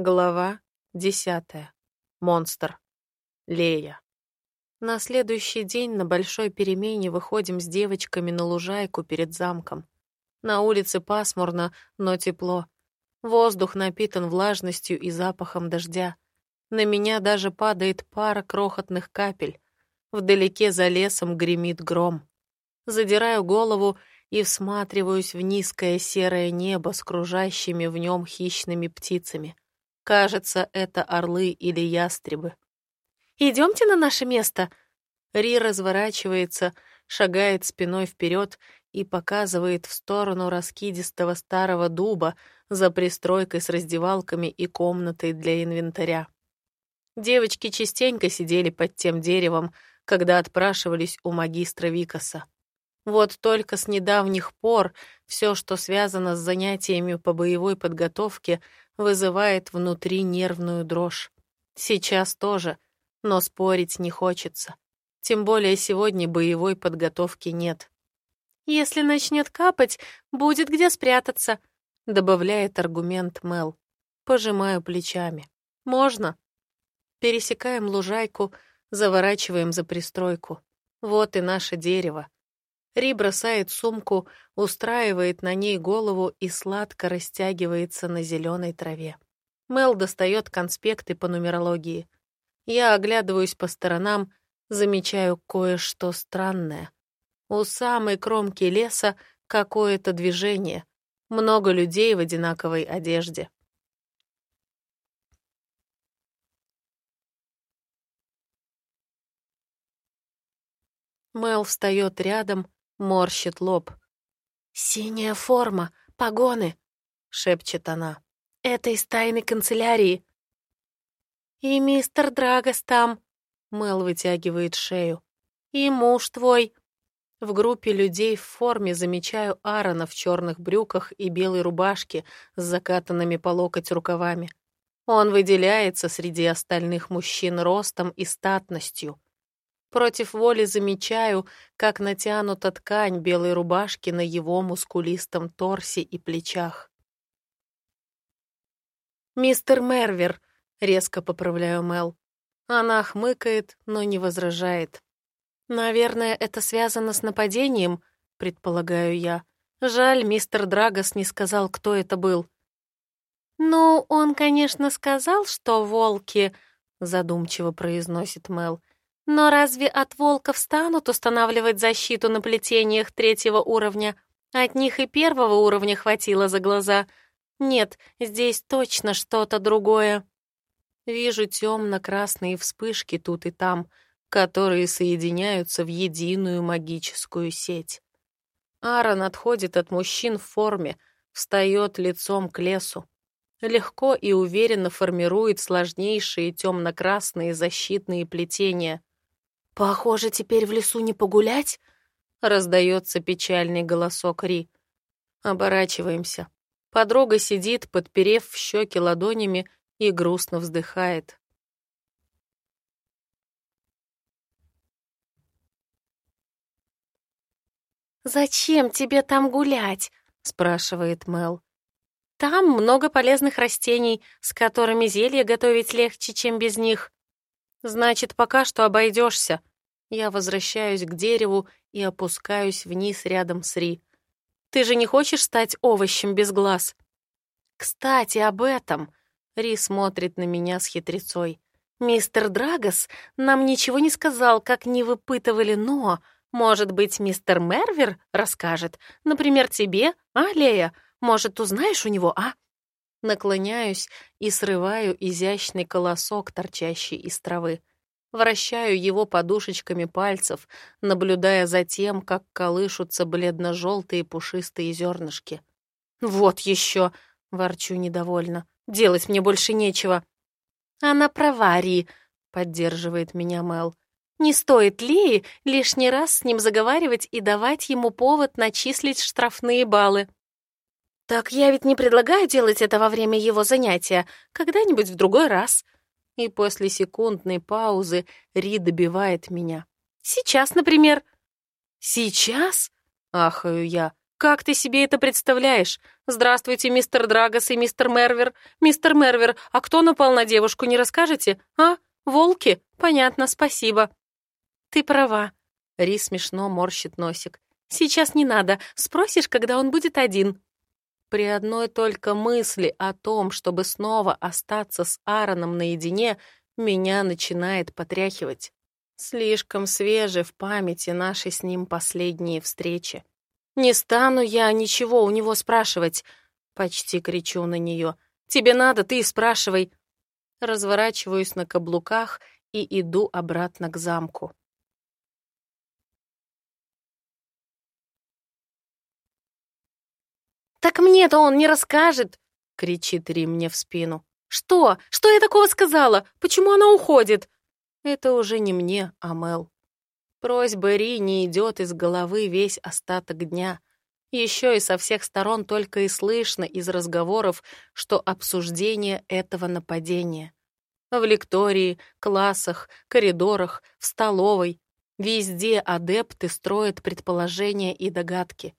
Глава десятая. Монстр. Лея. На следующий день на большой перемене выходим с девочками на лужайку перед замком. На улице пасмурно, но тепло. Воздух напитан влажностью и запахом дождя. На меня даже падает пара крохотных капель. Вдалеке за лесом гремит гром. Задираю голову и всматриваюсь в низкое серое небо с кружащими в нем хищными птицами — Кажется, это орлы или ястребы. «Идемте на наше место!» Ри разворачивается, шагает спиной вперед и показывает в сторону раскидистого старого дуба за пристройкой с раздевалками и комнатой для инвентаря. Девочки частенько сидели под тем деревом, когда отпрашивались у магистра Викаса. Вот только с недавних пор все, что связано с занятиями по боевой подготовке, вызывает внутри нервную дрожь. Сейчас тоже, но спорить не хочется. Тем более сегодня боевой подготовки нет. «Если начнет капать, будет где спрятаться», — добавляет аргумент Мел. Пожимаю плечами. «Можно?» Пересекаем лужайку, заворачиваем за пристройку. Вот и наше дерево. Ри бросает сумку, устраивает на ней голову и сладко растягивается на зеленой траве. Мел достает конспекты по нумерологии. Я оглядываюсь по сторонам, замечаю кое-что странное. У самой кромки леса какое-то движение. Много людей в одинаковой одежде. Мел встает рядом, морщит лоб. «Синяя форма, погоны!» — шепчет она. «Это из тайной канцелярии». «И мистер Драгос там!» — Мел вытягивает шею. «И муж твой!» В группе людей в форме замечаю Аарона в черных брюках и белой рубашке с закатанными по локоть рукавами. Он выделяется среди остальных мужчин ростом и статностью. Против воли замечаю, как натянута ткань белой рубашки на его мускулистом торсе и плечах. «Мистер Мервер», — резко поправляю Мел. Она хмыкает, но не возражает. «Наверное, это связано с нападением», — предполагаю я. Жаль, мистер Драгос не сказал, кто это был. «Ну, он, конечно, сказал, что волки», — задумчиво произносит Мел. Но разве от волков станут устанавливать защиту на плетениях третьего уровня? От них и первого уровня хватило за глаза. Нет, здесь точно что-то другое. Вижу темно-красные вспышки тут и там, которые соединяются в единую магическую сеть. Аарон отходит от мужчин в форме, встает лицом к лесу. Легко и уверенно формирует сложнейшие темно-красные защитные плетения. «Похоже, теперь в лесу не погулять?» — раздается печальный голосок Ри. Оборачиваемся. Подруга сидит, подперев в щеки ладонями и грустно вздыхает. «Зачем тебе там гулять?» — спрашивает Мел. «Там много полезных растений, с которыми зелье готовить легче, чем без них». «Значит, пока что обойдешься», я возвращаюсь к дереву и опускаюсь вниз рядом с Ри. «Ты же не хочешь стать овощем без глаз?» «Кстати, об этом!» Ри смотрит на меня с хитрецой. «Мистер Драгос нам ничего не сказал, как не выпытывали, но, может быть, мистер Мервер расскажет. Например, тебе, а, Лея? Может, узнаешь у него, а?» Наклоняюсь и срываю изящный колосок, торчащий из травы. Вращаю его подушечками пальцев, наблюдая за тем, как колышутся бледно-желтые пушистые зернышки. «Вот еще!» — ворчу недовольно. «Делать мне больше нечего». «Она права, Ри», — поддерживает меня Мел. «Не стоит Ли лишний раз с ним заговаривать и давать ему повод начислить штрафные баллы». «Так я ведь не предлагаю делать это во время его занятия, когда-нибудь в другой раз», и после секундной паузы Ри добивает меня. «Сейчас, например». «Сейчас?» — ахаю я. Как ты себе это представляешь? Здравствуйте, мистер Драгос и мистер Мервер. Мистер Мервер, а кто напал на девушку, не расскажете? А? Волки? Понятно, спасибо. Ты права. Ри смешно морщит носик. Сейчас не надо. Спросишь, когда он будет один. При одной только мысли о том, чтобы снова остаться с Аароном наедине, меня начинает потряхивать. Слишком свежи в памяти наши с ним последние встречи. «Не стану я ничего у него спрашивать!» Почти кричу на нее. «Тебе надо, ты спрашивай!» Разворачиваюсь на каблуках и иду обратно к замку. «Так мне-то он не расскажет!» — кричит Ри мне в спину. «Что? Что я такого сказала? Почему она уходит?» Это уже не мне, а Мел. Просьба Ри не идет из головы весь остаток дня. Еще и со всех сторон только и слышно из разговоров, что обсуждение этого нападения. В лектории, классах, коридорах, в столовой. Везде адепты строят предположения и догадки.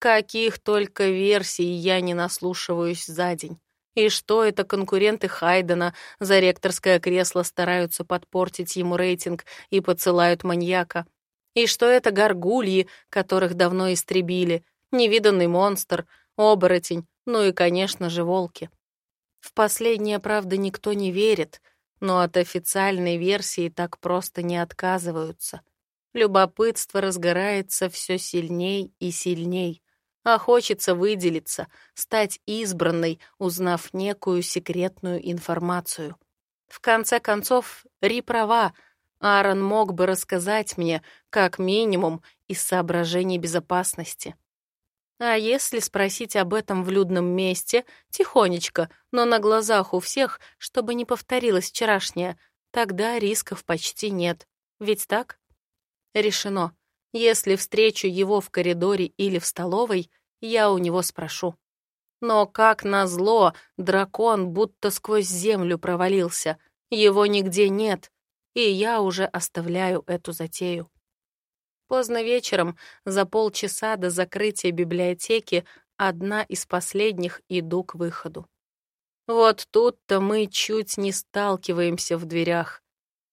Каких только версий я не наслушиваюсь за день. И что это конкуренты Хайдена за ректорское кресло стараются подпортить ему рейтинг и подсылают маньяка? И что это горгульи, которых давно истребили, невиданный монстр, оборотень, ну и, конечно же, волки? В последнее, правда, никто не верит, но от официальной версии так просто не отказываются. Любопытство разгорается все сильней и сильней а хочется выделиться, стать избранной, узнав некую секретную информацию. В конце концов, Ри права, Аарон мог бы рассказать мне, как минимум, из соображений безопасности. А если спросить об этом в людном месте, тихонечко, но на глазах у всех, чтобы не повторилось вчерашнее, тогда рисков почти нет. Ведь так? Решено. Если встречу его в коридоре или в столовой, я у него спрошу. Но, как назло, дракон будто сквозь землю провалился. Его нигде нет, и я уже оставляю эту затею. Поздно вечером, за полчаса до закрытия библиотеки, одна из последних иду к выходу. Вот тут-то мы чуть не сталкиваемся в дверях.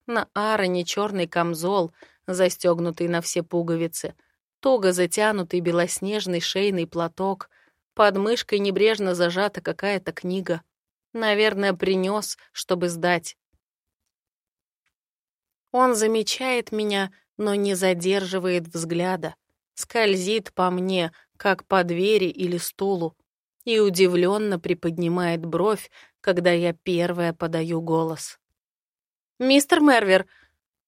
На Аароне черный камзол, застегнутый на все пуговицы, туго затянутый белоснежный шейный платок, под мышкой небрежно зажата какая-то книга. Наверное, принес, чтобы сдать. Он замечает меня, но не задерживает взгляда, скользит по мне, как по двери или стулу, и удивленно приподнимает бровь, когда я первая подаю голос. «Мистер Мервер!»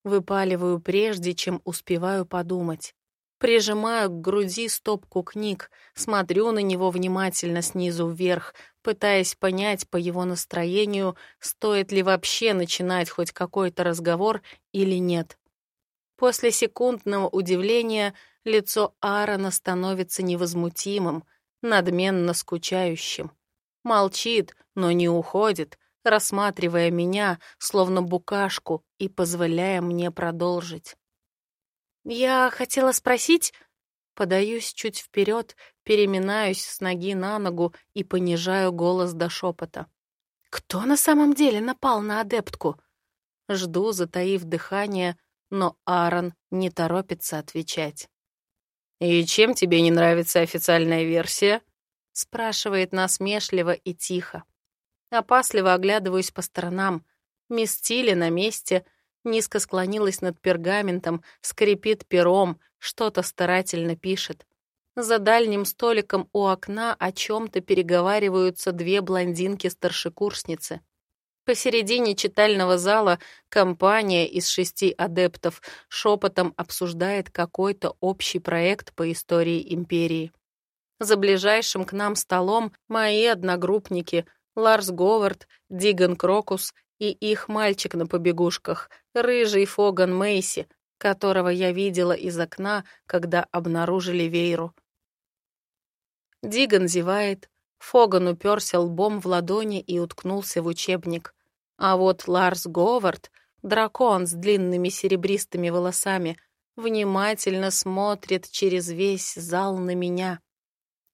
Выпаливаю прежде, чем успеваю подумать. Прижимаю к груди стопку книг, смотрю на него внимательно снизу вверх, пытаясь понять по его настроению, стоит ли вообще начинать хоть какой-то разговор или нет. После секундного удивления лицо Аарона становится невозмутимым, надменно скучающим. Молчит, но не уходит, рассматривая меня, словно букашку, и позволяя мне продолжить. «Я хотела спросить...» Подаюсь чуть вперед, переминаюсь с ноги на ногу и понижаю голос до шепота. «Кто на самом деле напал на адептку?» Жду, затаив дыхание, но Аарон не торопится отвечать. «И чем тебе не нравится официальная версия?» спрашивает насмешливо и тихо. Опасливо оглядываюсь по сторонам. Мисс Тилли на месте, низко склонилась над пергаментом, скрипит пером, что-то старательно пишет. За дальним столиком у окна о чем-то переговариваются две блондинки-старшекурсницы. Посередине читального зала компания из шести адептов шепотом обсуждает какой-то общий проект по истории империи. За ближайшим к нам столом мои одногруппники — Ларс Говард, Диган Крокус и их мальчик на побегушках, рыжий Фоган Мейси, которого я видела из окна, когда обнаружили Вейру. Диган зевает, Фоган уперся лбом в ладони и уткнулся в учебник. А вот Ларс Говард, дракон с длинными серебристыми волосами, внимательно смотрит через весь зал на меня.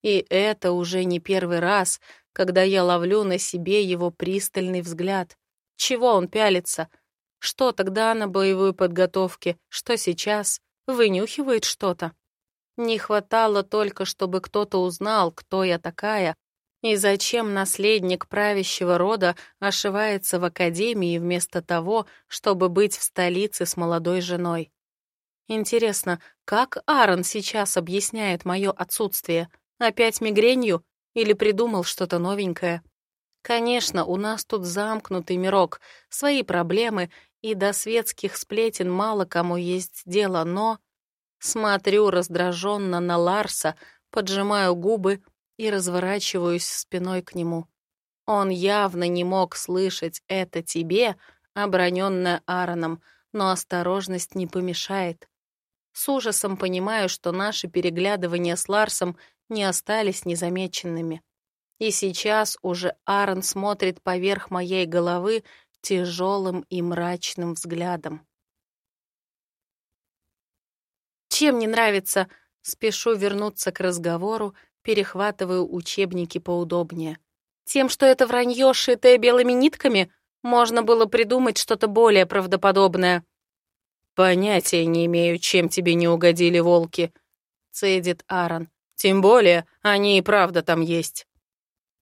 И это уже не первый раз, когда я ловлю на себе его пристальный взгляд. Чего он пялится? Что тогда на боевой подготовке? Что сейчас? Вынюхивает что-то? Не хватало только, чтобы кто-то узнал, кто я такая, и зачем наследник правящего рода ошивается в академии вместо того, чтобы быть в столице с молодой женой. Интересно, как Аарон сейчас объясняет мое отсутствие? Опять мигренью? Или придумал что-то новенькое? Конечно, у нас тут замкнутый мирок, свои проблемы, и до светских сплетен мало кому есть дело, но... Смотрю раздраженно на Ларса, поджимаю губы и разворачиваюсь спиной к нему. Он явно не мог слышать это тебе, оброненное Аароном, но осторожность не помешает. С ужасом понимаю, что наши переглядывания с Ларсом не остались незамеченными. И сейчас уже Аарон смотрит поверх моей головы тяжелым и мрачным взглядом. Чем не нравится? Спешу вернуться к разговору, перехватываю учебники поудобнее. Тем, что это вранье, шитое белыми нитками, можно было придумать что-то более правдоподобное. «Понятия не имею, чем тебе не угодили волки», — цедит Аарон. «Тем более, они и правда там есть».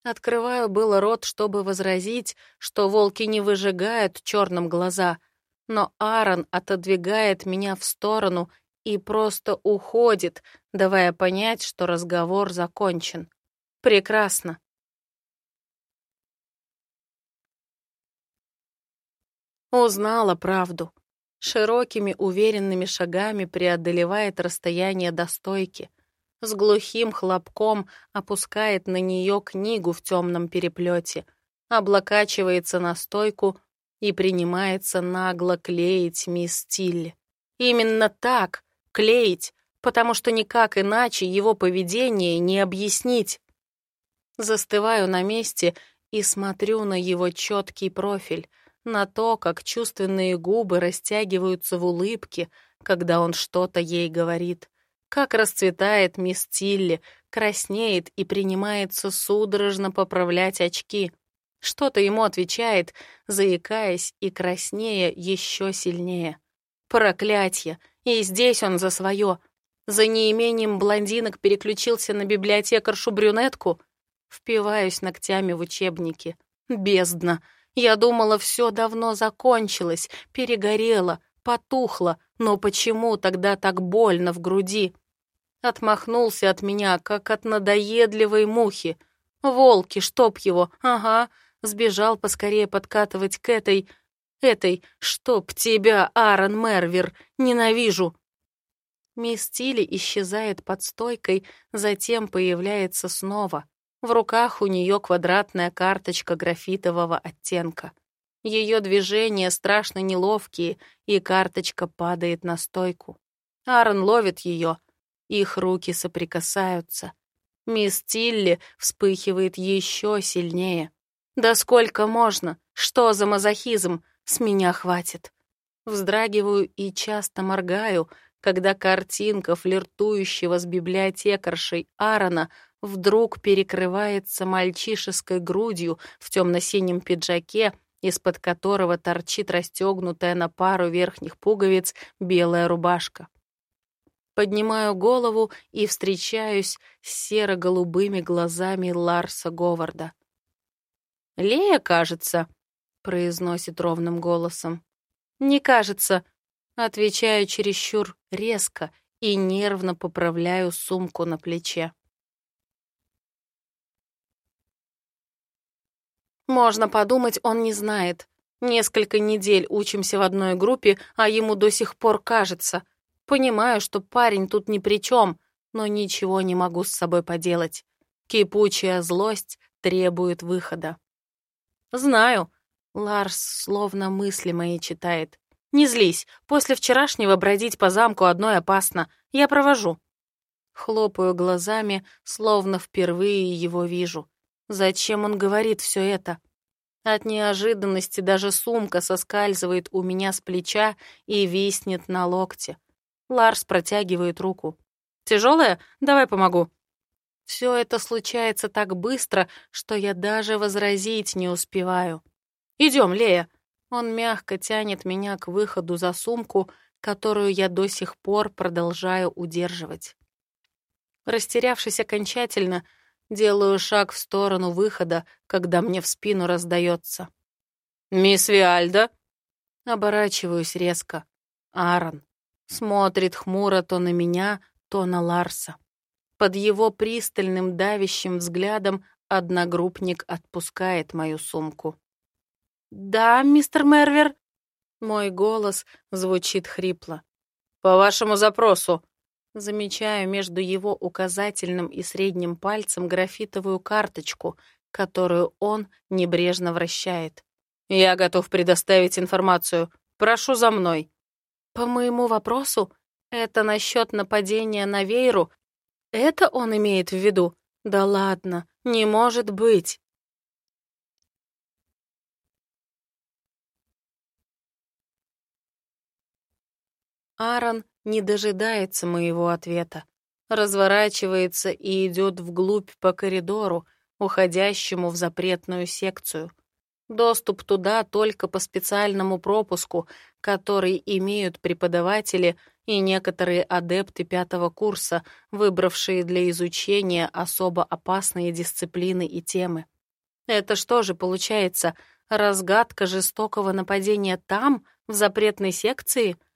Открываю было рот, чтобы возразить, что волки не выжигают черным глаза, но Аарон отодвигает меня в сторону и просто уходит, давая понять, что разговор закончен. Прекрасно. Узнала правду. Широкими уверенными шагами преодолевает расстояние до стойки. С глухим хлопком опускает на нее книгу в темном переплете, облокачивается на стойку и принимается нагло клеить мисс Тилли. Именно так, клеить, потому что никак иначе его поведение не объяснить. Застываю на месте и смотрю на его четкий профиль, на то, как чувственные губы растягиваются в улыбке, когда он что-то ей говорит, как расцветает мисс Тилли, краснеет и принимается судорожно поправлять очки. Что-то ему отвечает, заикаясь и краснея еще сильнее. Проклятье! И здесь он за свое. За неимением блондинок переключился на библиотекаршу-брюнетку. Впиваюсь ногтями в учебники. Бездна. Я думала, все давно закончилось, перегорело, потухло, но почему тогда так больно в груди? Отмахнулся от меня, как от надоедливой мухи. Волки, чтоб его, ага, сбежал поскорее подкатывать к этой этой, чтоб тебя, Аарон Мервер, ненавижу!» Мисс Тилли исчезает под стойкой, затем появляется снова. В руках у нее квадратная карточка графитового оттенка. Ее движения страшно неловкие, и карточка падает на стойку. Аарон ловит ее. Их руки соприкасаются. Мисс Тилли вспыхивает еще сильнее. «Да сколько можно? Что за мазохизм? С меня хватит. Вздрагиваю и часто моргаю, когда картинка флиртующего с библиотекаршей Аарона вдруг перекрывается мальчишеской грудью в темно-синем пиджаке, из-под которого торчит расстегнутая на пару верхних пуговиц белая рубашка. Поднимаю голову и встречаюсь с серо-голубыми глазами Ларса Говарда. «Лея, кажется», произносит ровным голосом. «Не кажется», — отвечаю чересчур резко и нервно поправляю сумку на плече. Можно подумать, он не знает. Несколько недель учимся в одной группе, а ему до сих пор кажется. Понимаю, что парень тут ни при чем, но ничего не могу с собой поделать. Кипучая злость требует выхода. Знаю, Ларс словно мысли мои читает. «Не злись, после вчерашнего бродить по замку одной опасно. Я провожу». Хлопаю глазами, словно впервые его вижу. Зачем он говорит все это? От неожиданности даже сумка соскальзывает у меня с плеча и виснет на локте. Ларс протягивает руку. «Тяжелая? Давай помогу». Все это случается так быстро, что я даже возразить не успеваю. Идем, Лея. Он мягко тянет меня к выходу за сумку, которую я до сих пор продолжаю удерживать. Растерявшись окончательно, делаю шаг в сторону выхода, когда мне в спину раздается. «Мисс Виальда?» Оборачиваюсь резко. Аарон смотрит хмуро то на меня, то на Ларса. Под его пристальным давящим взглядом одногруппник отпускает мою сумку. «Да, мистер Мервер?» Мой голос звучит хрипло. «По вашему запросу». Замечаю между его указательным и средним пальцем графитовую карточку, которую он небрежно вращает. «Я готов предоставить информацию. Прошу за мной». «По моему вопросу? Это насчет нападения на Вейру? Это он имеет в виду? Да ладно, не может быть». Аарон не дожидается моего ответа. Разворачивается и идет вглубь по коридору, уходящему в запретную секцию. Доступ туда только по специальному пропуску, который имеют преподаватели и некоторые адепты пятого курса, выбравшие для изучения особо опасные дисциплины и темы. Это что же получается, разгадка жестокого нападения там, в запретной секции —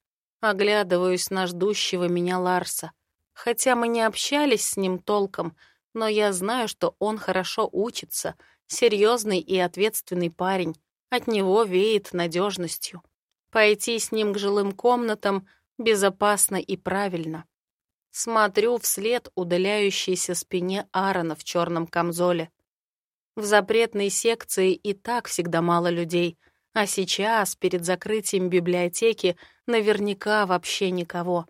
Оглядываюсь на ждущего меня Ларса. Хотя мы не общались с ним толком, но я знаю, что он хорошо учится, серьезный и ответственный парень. От него веет надежностью. Пойти с ним к жилым комнатам безопасно и правильно. Смотрю вслед удаляющейся спине Аарона в черном камзоле. В запретной секции и так всегда мало людей — а сейчас, перед закрытием библиотеки, наверняка вообще никого.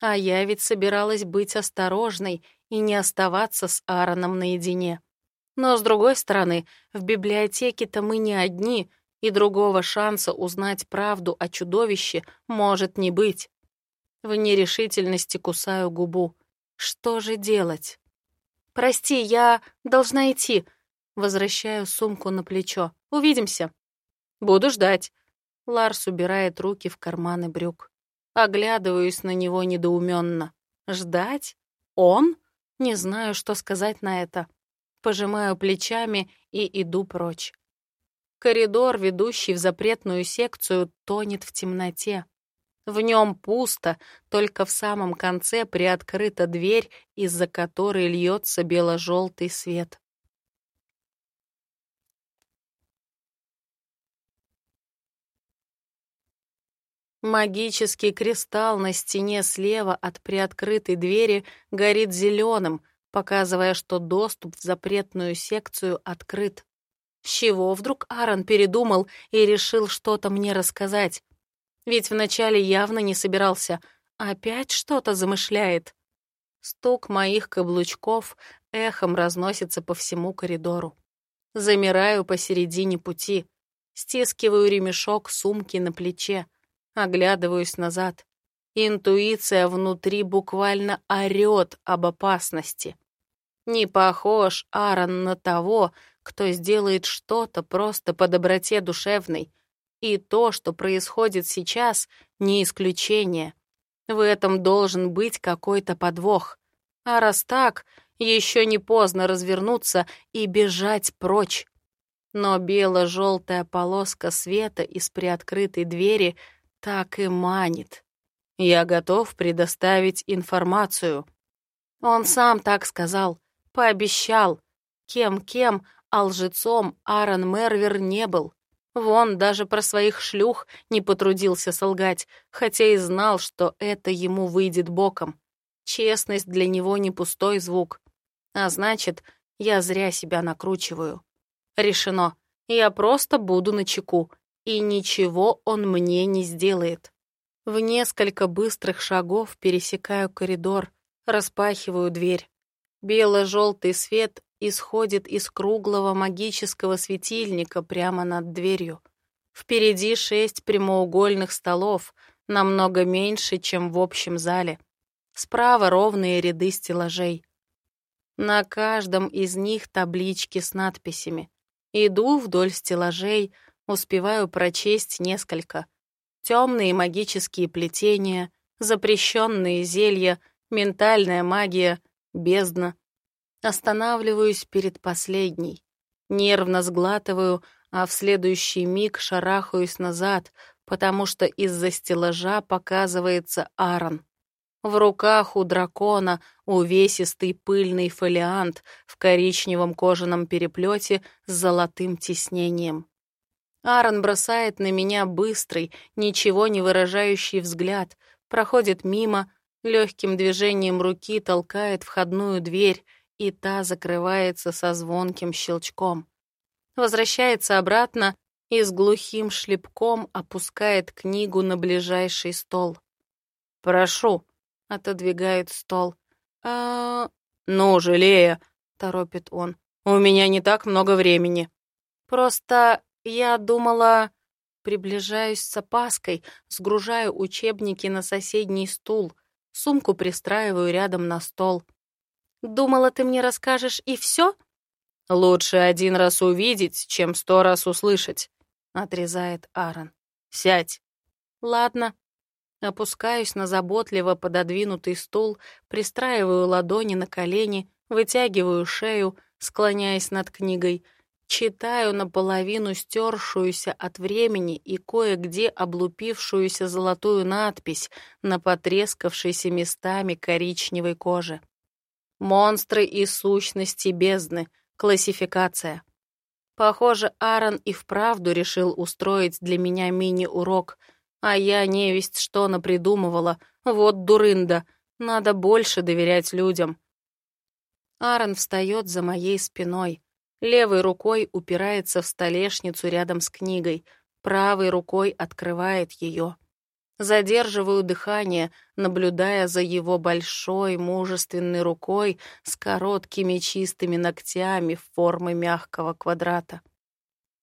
А я ведь собиралась быть осторожной и не оставаться с Аароном наедине. Но, с другой стороны, в библиотеке-то мы не одни, и другого шанса узнать правду о чудовище может не быть. В нерешительности кусаю губу. Что же делать? «Прости, я должна идти». Возвращаю сумку на плечо. «Увидимся». Буду ждать. Ларс убирает руки в карманы брюк. Оглядываюсь на него недоуменно. Ждать? Он? Не знаю, что сказать на это. Пожимаю плечами и иду прочь. Коридор, ведущий в запретную секцию, тонет в темноте. В нем пусто, только в самом конце приоткрыта дверь, из-за которой льется бело-желтый свет. Магический кристалл на стене слева от приоткрытой двери горит зеленым, показывая, что доступ в запретную секцию открыт. С чего вдруг Аарон передумал и решил что-то мне рассказать? Ведь вначале явно не собирался. Опять что-то замышляет. Стук моих каблучков эхом разносится по всему коридору. Замираю посередине пути. Стискиваю ремешок сумки на плече. Оглядываюсь назад. Интуиция внутри буквально орёт об опасности. Не похож Аарон на того, кто сделает что-то просто по доброте душевной. И то, что происходит сейчас, не исключение. В этом должен быть какой-то подвох. А раз так, еще не поздно развернуться и бежать прочь. Но бело-желтая полоска света из приоткрытой двери так и манит. Я готов предоставить информацию. Он сам так сказал, пообещал. Кем-кем, а лжецом Аарон Мервер не был. Вон даже про своих шлюх не потрудился солгать, хотя и знал, что это ему выйдет боком. Честность для него не пустой звук. А значит, я зря себя накручиваю. Решено. Я просто буду на чеку и ничего он мне не сделает. В несколько быстрых шагов пересекаю коридор, распахиваю дверь. Бело-желтый свет исходит из круглого магического светильника прямо над дверью. Впереди шесть прямоугольных столов, намного меньше, чем в общем зале. Справа ровные ряды стеллажей. На каждом из них таблички с надписями. Иду вдоль стеллажей, успеваю прочесть несколько. Темные магические плетения, запрещенные зелья, ментальная магия, бездна. Останавливаюсь перед последней. Нервно сглатываю, а в следующий миг шарахаюсь назад, потому что из-за стеллажа показывается Аарон. В руках у дракона увесистый пыльный фолиант в коричневом кожаном переплете с золотым тиснением. Аарон бросает на меня быстрый, ничего не выражающий взгляд, проходит мимо, легким движением руки толкает входную дверь, и та закрывается со звонким щелчком. Возвращается обратно и с глухим шлепком опускает книгу на ближайший стол. «Прошу», отодвигает стол. «А... ну же, Лея», — торопит он, — «у меня не так много времени». «Просто я думала...» Приближаюсь с опаской, сгружаю учебники на соседний стул, сумку пристраиваю рядом на стол. «Думала, ты мне расскажешь и все?» «Лучше один раз увидеть, чем сто раз услышать», — отрезает Аарон. «Сядь». «Ладно», Опускаюсь на заботливо пододвинутый стул, пристраиваю ладони на колени, вытягиваю шею, склоняясь над книгой, читаю наполовину стершуюся от времени и кое-где облупившуюся золотую надпись на потрескавшейся местами коричневой коже. «Монстры и сущности бездны. Классификация». Похоже, Аарон и вправду решил устроить для меня мини-урок — а я невесть что напридумывала. Вот дурында. Надо больше доверять людям. Аарон встает за моей спиной. Левой рукой упирается в столешницу рядом с книгой. Правой рукой открывает ее. Задерживаю дыхание, наблюдая за его большой, мужественной рукой с короткими чистыми ногтями в форме мягкого квадрата.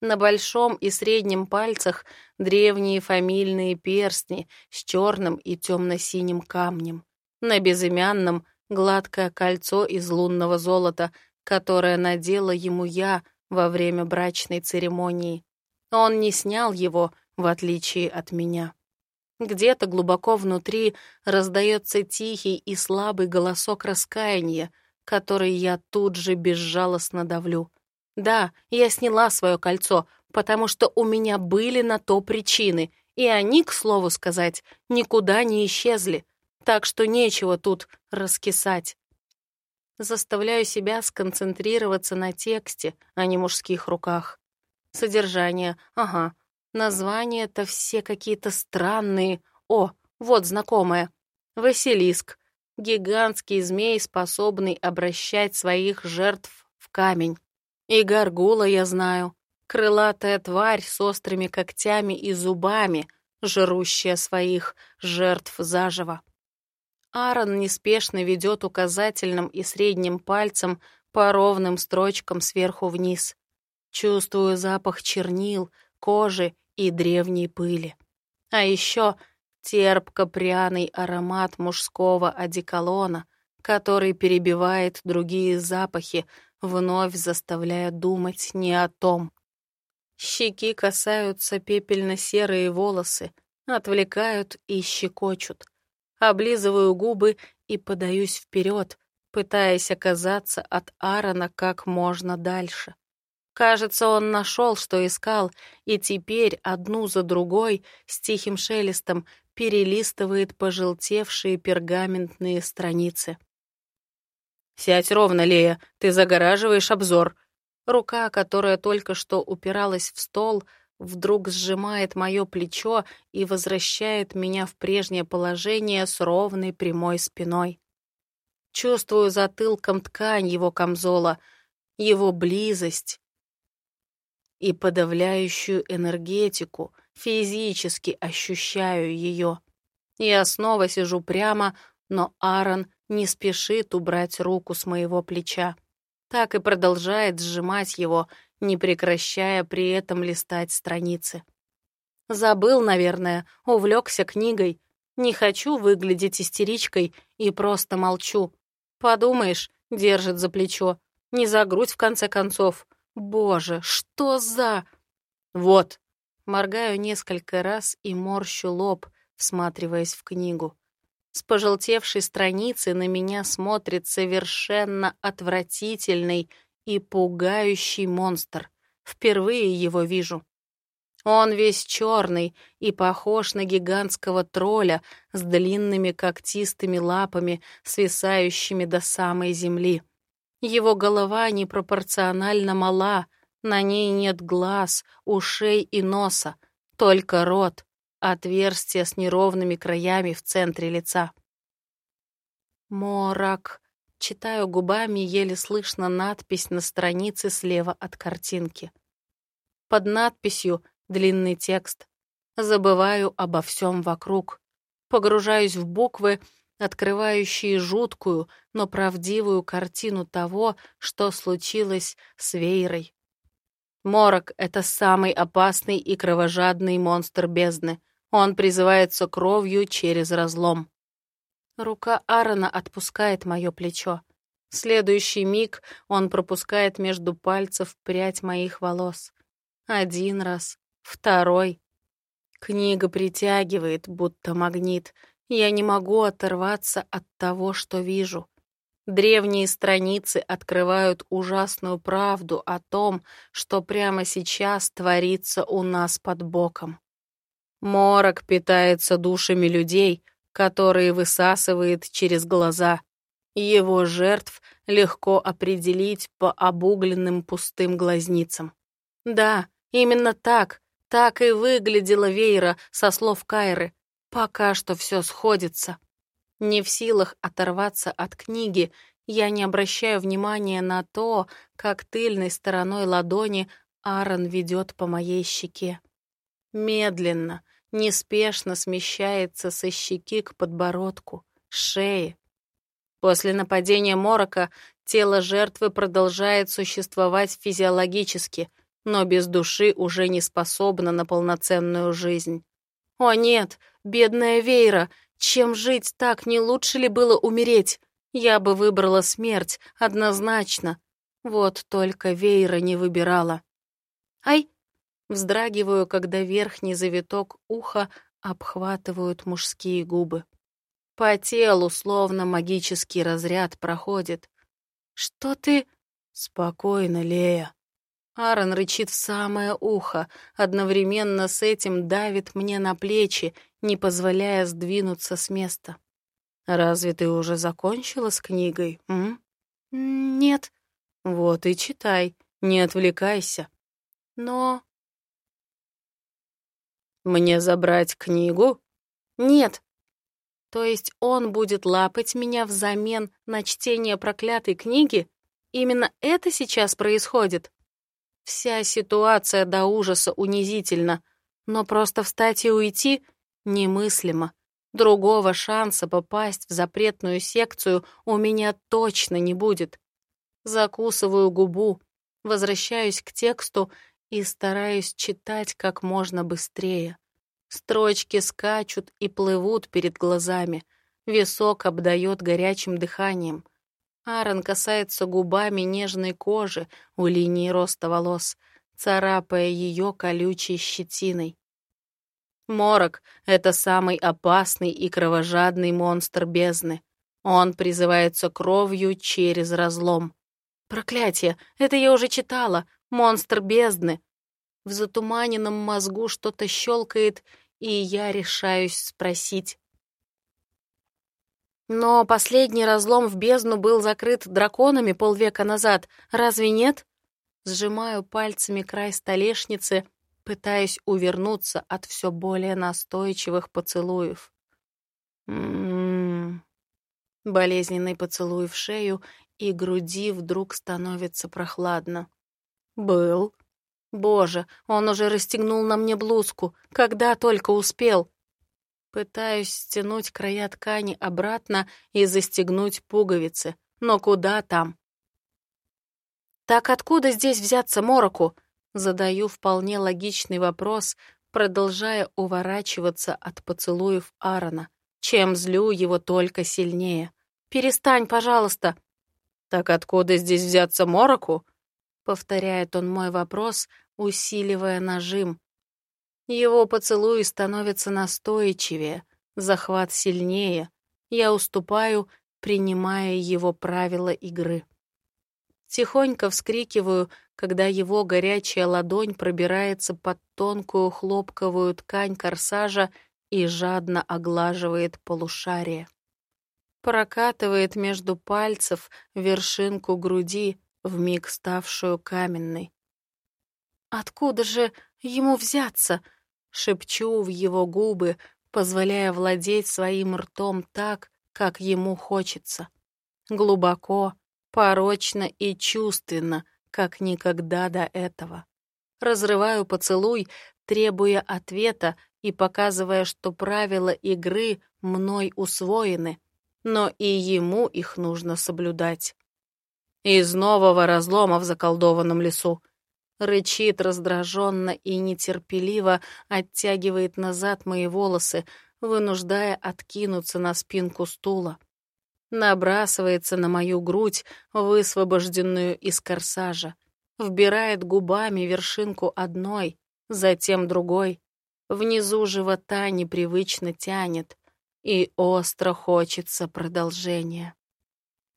На большом и среднем пальцах древние фамильные перстни с черным и темно-синим камнем. На безымянном гладкое кольцо из лунного золота, которое надела ему я во время брачной церемонии. Он не снял его, в отличие от меня. Где-то глубоко внутри раздается тихий и слабый голосок раскаяния, который я тут же безжалостно давлю. Да, я сняла свое кольцо, потому что у меня были на то причины, и они, к слову сказать, никуда не исчезли, так что нечего тут раскисать. Заставляю себя сконцентрироваться на тексте, а не мужских руках. Содержание, ага. Названия-то все какие-то странные. О, вот знакомое. Василиск. Гигантский змей, способный обращать своих жертв в камень. И горгула я знаю. Крылатая тварь с острыми когтями и зубами, жрущая своих жертв заживо. Аарон неспешно ведет указательным и средним пальцем по ровным строчкам сверху вниз. Чувствую запах чернил, кожи и древней пыли. А еще терпко-пряный аромат мужского одеколона, который перебивает другие запахи, вновь заставляя думать не о том. Щеки касаются пепельно-серые волосы, отвлекают и щекочут. Облизываю губы и подаюсь вперед, пытаясь оказаться от Аарона как можно дальше. Кажется, он нашел, что искал, и теперь одну за другой с тихим шелестом перелистывает пожелтевшие пергаментные страницы. «Сядь ровно, Лея, ты загораживаешь обзор». Рука, которая только что упиралась в стол, вдруг сжимает мое плечо и возвращает меня в прежнее положение с ровной прямой спиной. Чувствую затылком ткань его камзола, его близость и подавляющую энергетику, физически ощущаю ее. Я снова сижу прямо, но Аарон не спешит убрать руку с моего плеча. Так и продолжает сжимать его, не прекращая при этом листать страницы. Забыл, наверное, увлекся книгой. Не хочу выглядеть истеричкой и просто молчу. Подумаешь, Держит за плечо. Не за грудь, в конце концов. Боже, что за... Вот. Моргаю несколько раз и морщу лоб, всматриваясь в книгу. С пожелтевшей страницы на меня смотрит совершенно отвратительный и пугающий монстр. Впервые его вижу. Он весь черный и похож на гигантского тролля с длинными когтистыми лапами, свисающими до самой земли. Его голова непропорционально мала, на ней нет глаз, ушей и носа, только рот, отверстие с неровными краями в центре лица. «Морак», читаю губами, еле слышно надпись на странице слева от картинки. Под надписью длинный текст. Забываю обо всем вокруг. Погружаюсь в буквы, открывающие жуткую, но правдивую картину того, что случилось с Вейрой. Морок — это самый опасный и кровожадный монстр бездны. Он призывается кровью через разлом. Рука Аарона отпускает мое плечо. В следующий миг он пропускает между пальцев прядь моих волос. Один раз, второй. Книга притягивает, будто магнит. Я не могу оторваться от того, что вижу. Древние страницы открывают ужасную правду о том, что прямо сейчас творится у нас под боком. Морок питается душами людей, которые высасывает через глаза. Его жертв легко определить по обугленным пустым глазницам. Да, именно так, так и выглядела Вейра со слов Кайры. Пока что все сходится. Не в силах оторваться от книги, я не обращаю внимания на то, как тыльной стороной ладони Аарон ведет по моей щеке. Медленно, неспешно смещается со щеки к подбородку, шее. После нападения Морока тело жертвы продолжает существовать физиологически, но без души уже не способна на полноценную жизнь. О нет, бедная Вейра, чем жить так, не лучше ли было умереть? Я бы выбрала смерть, однозначно. Вот только Вейра не выбирала. Ай! Вздрагиваю, когда верхний завиток уха обхватывают мужские губы. По телу словно магический разряд проходит. «Что ты...» «Спокойно, Лея». Аарон рычит в самое ухо, одновременно с этим давит мне на плечи, не позволяя сдвинуться с места. «Разве ты уже закончила с книгой, м?» «Нет». «Вот и читай, не отвлекайся». «Но...» «Мне забрать книгу?» «Нет». «То есть он будет лапать меня взамен на чтение проклятой книги? Именно это сейчас происходит?» Вся ситуация до ужаса унизительна, но просто встать и уйти немыслимо. Другого шанса попасть в запретную секцию у меня точно не будет. Закусываю губу, возвращаюсь к тексту и стараюсь читать как можно быстрее. Строчки скачут и плывут перед глазами. Висок обдает горячим дыханием. Аарон касается губами нежной кожи у линии роста волос, царапая ее колючей щетиной. Морок — это самый опасный и кровожадный монстр бездны. Он призывается кровью через разлом. Проклятие! Это я уже читала. Монстр бездны. В затуманенном мозгу что-то щелкает, и я решаюсь спросить. Но последний разлом в бездну был закрыт драконами полвека назад, разве нет? Сжимаю пальцами край столешницы, пытаясь увернуться от все более настойчивых поцелуев. М-м-м. Болезненный поцелуй в шею, и груди вдруг становится прохладно. Был. Боже, он уже расстегнул на мне блузку, когда только успел. Пытаюсь стянуть края ткани обратно и застегнуть пуговицы. Но куда там? Так откуда здесь взяться мороку? Задаю вполне логичный вопрос, продолжая уворачиваться от поцелуев Аарона, чем злю его только сильнее. «Перестань, пожалуйста!» «Так откуда здесь взяться мороку?» — повторяет он мой вопрос, усиливая нажим. Его поцелуи становятся настойчивее, захват сильнее. Я уступаю, принимая его правила игры. Тихонько вскрикиваю, когда его горячая ладонь пробирается под тонкую хлопковую ткань корсажа и жадно оглаживает полушарие. Прокатывает между пальцев вершинку груди, вмиг ставшую каменной. «Откуда же ему взяться?» — шепчу в его губы, позволяя владеть своим ртом так, как ему хочется. Глубоко, порочно и чувственно, как никогда до этого. Разрываю поцелуй, требуя ответа и показывая, что правила игры мной усвоены, но и ему их нужно соблюдать. Из нового разлома в заколдованном лесу рычит раздраженно и нетерпеливо оттягивает назад мои волосы, вынуждая откинуться на спинку стула. Набрасывается на мою грудь, высвобожденную из корсажа, вбирает губами вершинку одной, затем другой. Внизу живота непривычно тянет, и остро хочется продолжения.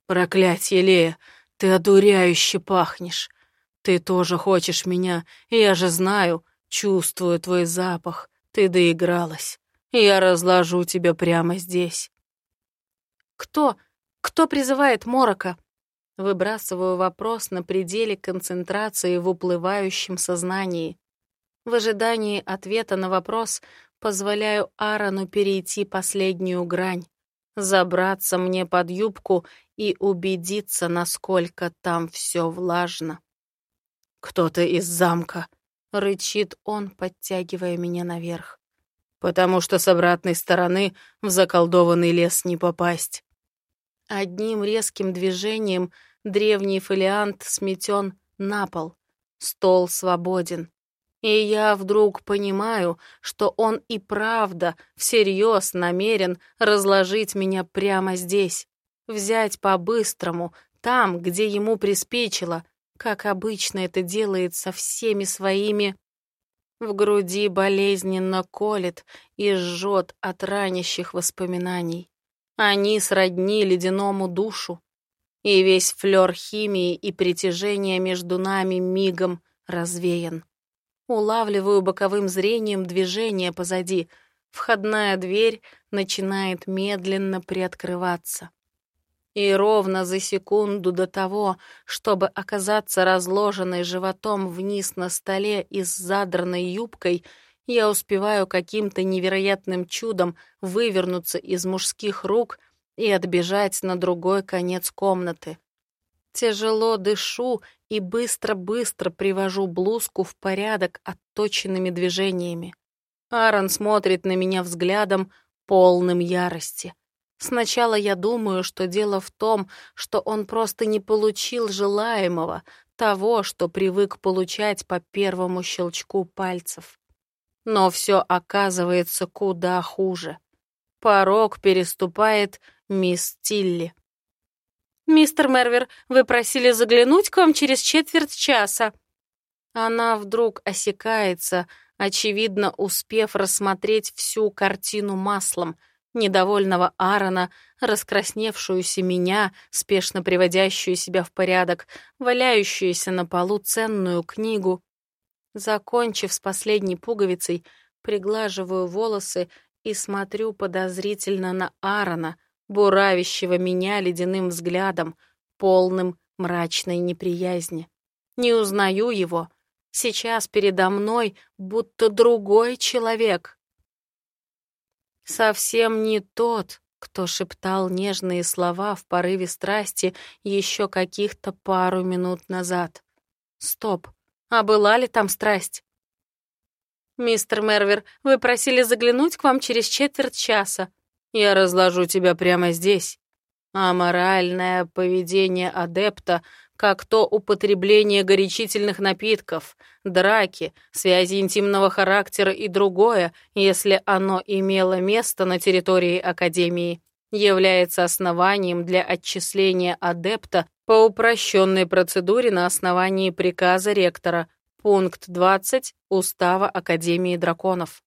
«Проклятье, Лея, ты одуряюще пахнешь!» Ты тоже хочешь меня, я же знаю, чувствую твой запах. Ты доигралась. Я разложу тебя прямо здесь. Кто? Кто призывает Морока? Выбрасываю вопрос на пределе концентрации в уплывающем сознании. В ожидании ответа на вопрос позволяю Аарону перейти последнюю грань, забраться мне под юбку и убедиться, насколько там все влажно. «Кто-то из замка», — рычит он, подтягивая меня наверх. «Потому что с обратной стороны в заколдованный лес не попасть». Одним резким движением древний фолиант сметен на пол. Стол свободен. И я вдруг понимаю, что он и правда всерьез намерен разложить меня прямо здесь, взять по-быстрому, там, где ему приспичило, как обычно это делает со всеми своими... В груди болезненно колет и жжет от ранящих воспоминаний. Они сродни ледяному душу, и весь флёр химии и притяжения между нами мигом развеян. Улавливаю боковым зрением движение позади. Входная дверь начинает медленно приоткрываться. И ровно за секунду до того, чтобы оказаться разложенной животом вниз на столе и с задранной юбкой, я успеваю каким-то невероятным чудом вывернуться из мужских рук и отбежать на другой конец комнаты. Тяжело дышу и быстро-быстро привожу блузку в порядок отточенными движениями. Аарон смотрит на меня взглядом, полным ярости. Сначала я думаю, что дело в том, что он просто не получил желаемого, того, что привык получать по первому щелчку пальцев. Но все оказывается куда хуже. Порог переступает мисс Тилли. «Мистер Мервер, вы просили заглянуть к вам через четверть часа». Она вдруг осекается, очевидно, успев рассмотреть всю картину маслом — недовольного Аарона, раскрасневшуюся меня, спешно приводящую себя в порядок, валяющуюся на полу ценную книгу. Закончив с последней пуговицей, приглаживаю волосы и смотрю подозрительно на Аарона, буравящего меня ледяным взглядом, полным мрачной неприязни. Не узнаю его. Сейчас передо мной будто другой человек. Совсем не тот, кто шептал нежные слова в порыве страсти еще каких-то пару минут назад. Стоп, а была ли там страсть? «Мистер Мервер, вы просили заглянуть к вам через четверть часа. Я разложу тебя прямо здесь». Аморальное поведение адепта как то употребление горячительных напитков, драки, связи интимного характера и другое, если оно имело место на территории Академии, является основанием для отчисления адепта По упрощенной процедуре на основании приказа ректора. Пункт 20 Устава Академии драконов.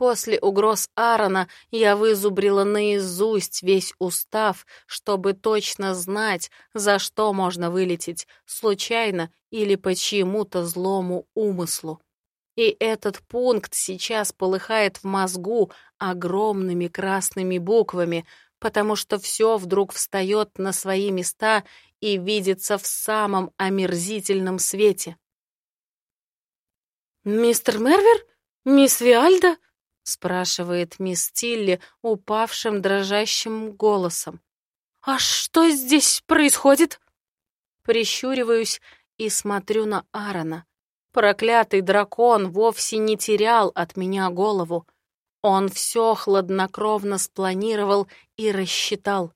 После угроз Аарона я вызубрила наизусть весь устав, чтобы точно знать, за что можно вылететь, случайно или по чьему-то злому умыслу. И этот пункт сейчас полыхает в мозгу огромными красными буквами, потому что все вдруг встает на свои места и видится в самом омерзительном свете. «Мистер Мервер? Мисс Виальда?» — спрашивает мисс Тилли упавшим дрожащим голосом. «А что здесь происходит?» Прищуриваюсь и смотрю на Аарона. Проклятый дракон вовсе не терял от меня голову. Он все хладнокровно спланировал и рассчитал.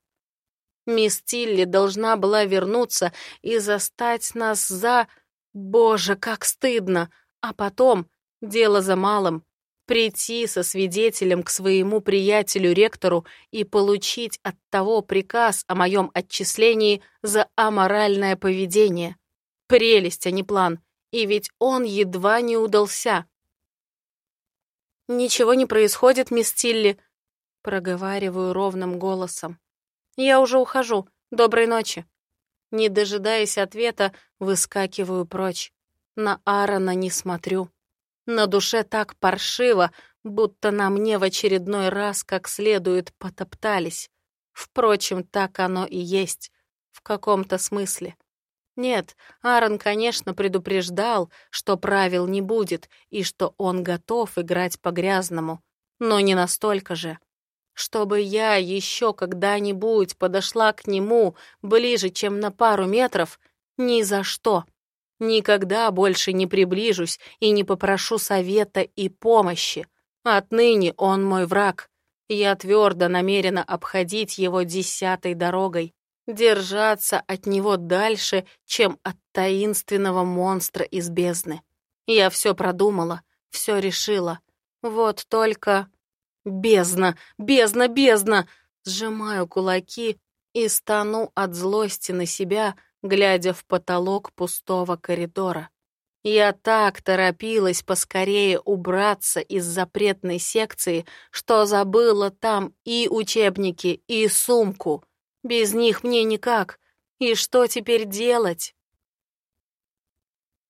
Мисс Тилли должна была вернуться и застать нас за... Боже, как стыдно! А потом, дело за малым, прийти со свидетелем к своему приятелю-ректору и получить от того приказ о моем отчислении за аморальное поведение. Прелесть, а не план. И ведь он едва не удался. «Ничего не происходит, мисс Тилли», — проговариваю ровным голосом. «Я уже ухожу. Доброй ночи». Не дожидаясь ответа, выскакиваю прочь. На Аарона не смотрю. На душе так паршиво, будто на мне в очередной раз как следует потоптались. Впрочем, так оно и есть, в каком-то смысле. Нет, Аарон, конечно, предупреждал, что правил не будет и что он готов играть по-грязному, но не настолько же. Чтобы я еще когда-нибудь подошла к нему ближе, чем на пару метров, ни за что. Никогда больше не приближусь и не попрошу совета и помощи. Отныне он мой враг. Я твердо намерена обходить его десятой дорогой держаться от него дальше, чем от таинственного монстра из бездны. Я все продумала, все решила. Вот только... Бездна, бездна, бездна! Сжимаю кулаки и стану от злости на себя, глядя в потолок пустого коридора. Я так торопилась поскорее убраться из запретной секции, что забыла там и учебники, и сумку — без них мне никак. И что теперь делать?